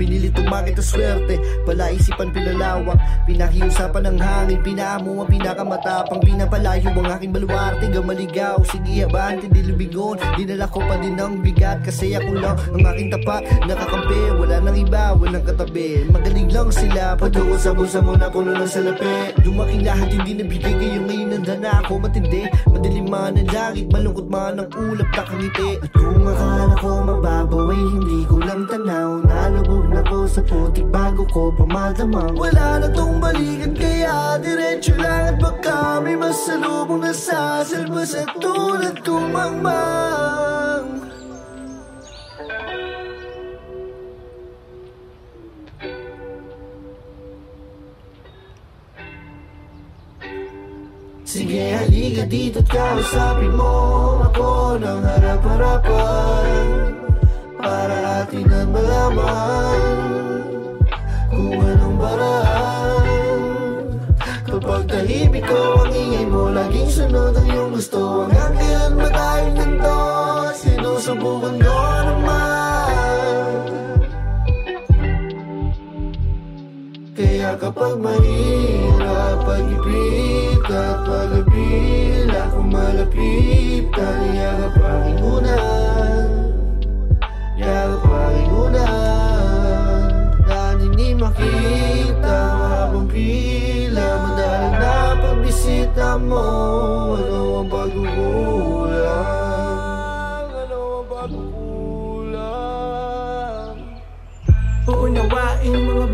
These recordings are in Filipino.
Pinilit umakit ang swerte. Palaisipan pinalawak. Pinakiusapan ng hangin Pinaamo ang pinakamatapang. Pinapalayo ang aking baluarte Gamaligaw. Sige abante di lubigon Dinala ko pa din ang bigat Kasi ako lang ang aking tapat. Nakakampi Wala nang iba Walang katabi. Magaling lang sila Patuwa sa busa mo na puno ng salapi Dumaking lahat hindi nabigay Ngayon ngayon nanda na ako. Matindi Madilim man ang langit Malungkot man ang ulap Nakangiti At kung akala ko pamadamang Wala na tong balikan Kaya diretso lang At baka may masalubong na sasalba Sa tulad kong mangmang. Sige halika dito't kausapin mo Ako ng harap-harapan. Para atin ang malaman tahimik ko ang ingay mo Laging sunod ang iyong gusto. Hanggang kailan ba tayong ganito? Sinusubukan ko naman. Kaya kapag mahirap Pag-ibig at pag-abila Kung malapit Yakap aking unan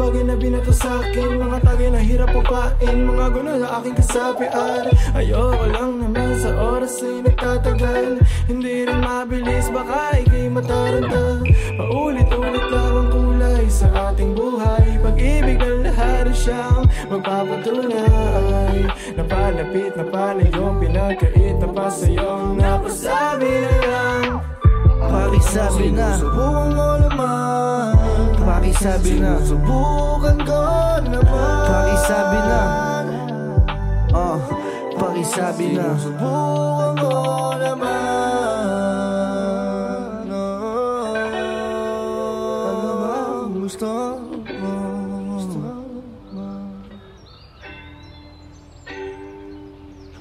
bagay na binato sa akin. Mga tagay na hirap upain Mga gulo na aking kasapian. Ayoko lang naman sa oras ay nagtatagal. Hindi rin mabilis baka ikay mataranta. Paulit-ulit lang ang kulay sa ating buhay. Pag-ibig ng lahat siyang magpapatunay Napalapit na palayo Pinagkait na pa sa'yo Napasabi na lang. Pakisabi na? Subukan ko naman Pakisabi na. Subukan ko naman. Pakisabi na. Oh, pakisabi na. Subukan ko naman. Oh, Ano ba gusto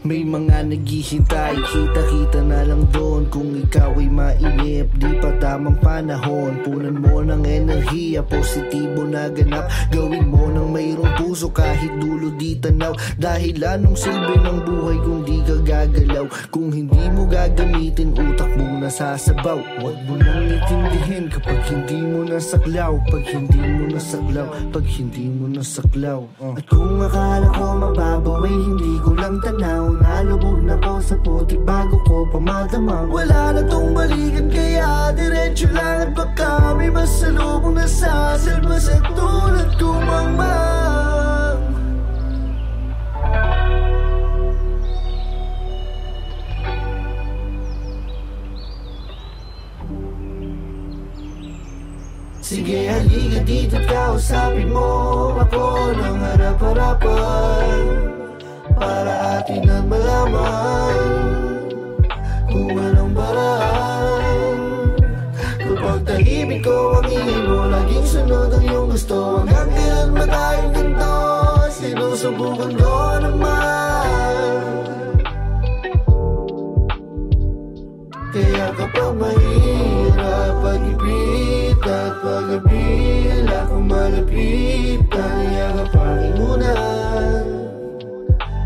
May mga naghihintay, kita-kita na lang doon. Kung ikaw ay mainip, di pa tamang panahon. Punan mo ng enerhiya, positibo na ganap. Gawin mo ng mayroong puso kahit dulo di tanaw. Dahil anong silbi ng buhay kung di ka gagalaw. Kung hindi mo gagamitin, utak mong nasasabaw. Huwag mo nang itindihin kapag hindi mo nasaklaw. Pag hindi mo nasaklaw, pag hindi mo nasaklaw uh. At kung akala ko mababaw ay hindi ko lang tanaw. Nalubog na ko sa putik bago ko pamadamang Wala na tong balikan kaya diretso lang. At baka may masalubong na sasalba Sige halika dito't kausapin mo Ako ng harap-harapan Para atin ang malaman Kung anong paraan. Kapag tahimik ko ang ingay mo Laging sunod ang iyong gusto. Hanggang kailan ba tayong ganito? Sinusubukan ko naman Kaya kapag mahirap Pag-ibig at pag-abila Kung malapit. Yakap aking unan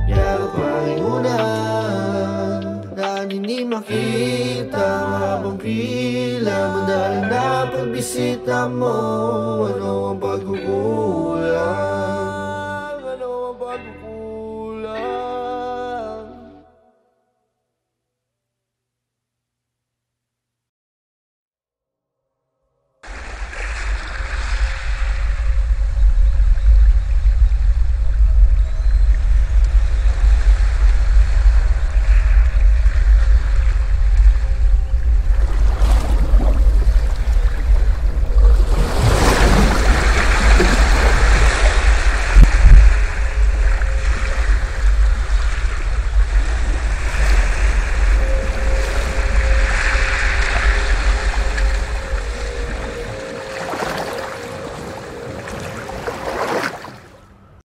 Yakap aking unan Dahil hindi makita Habang pila Madalang na pagbisita mo. Ano ang pagkukulang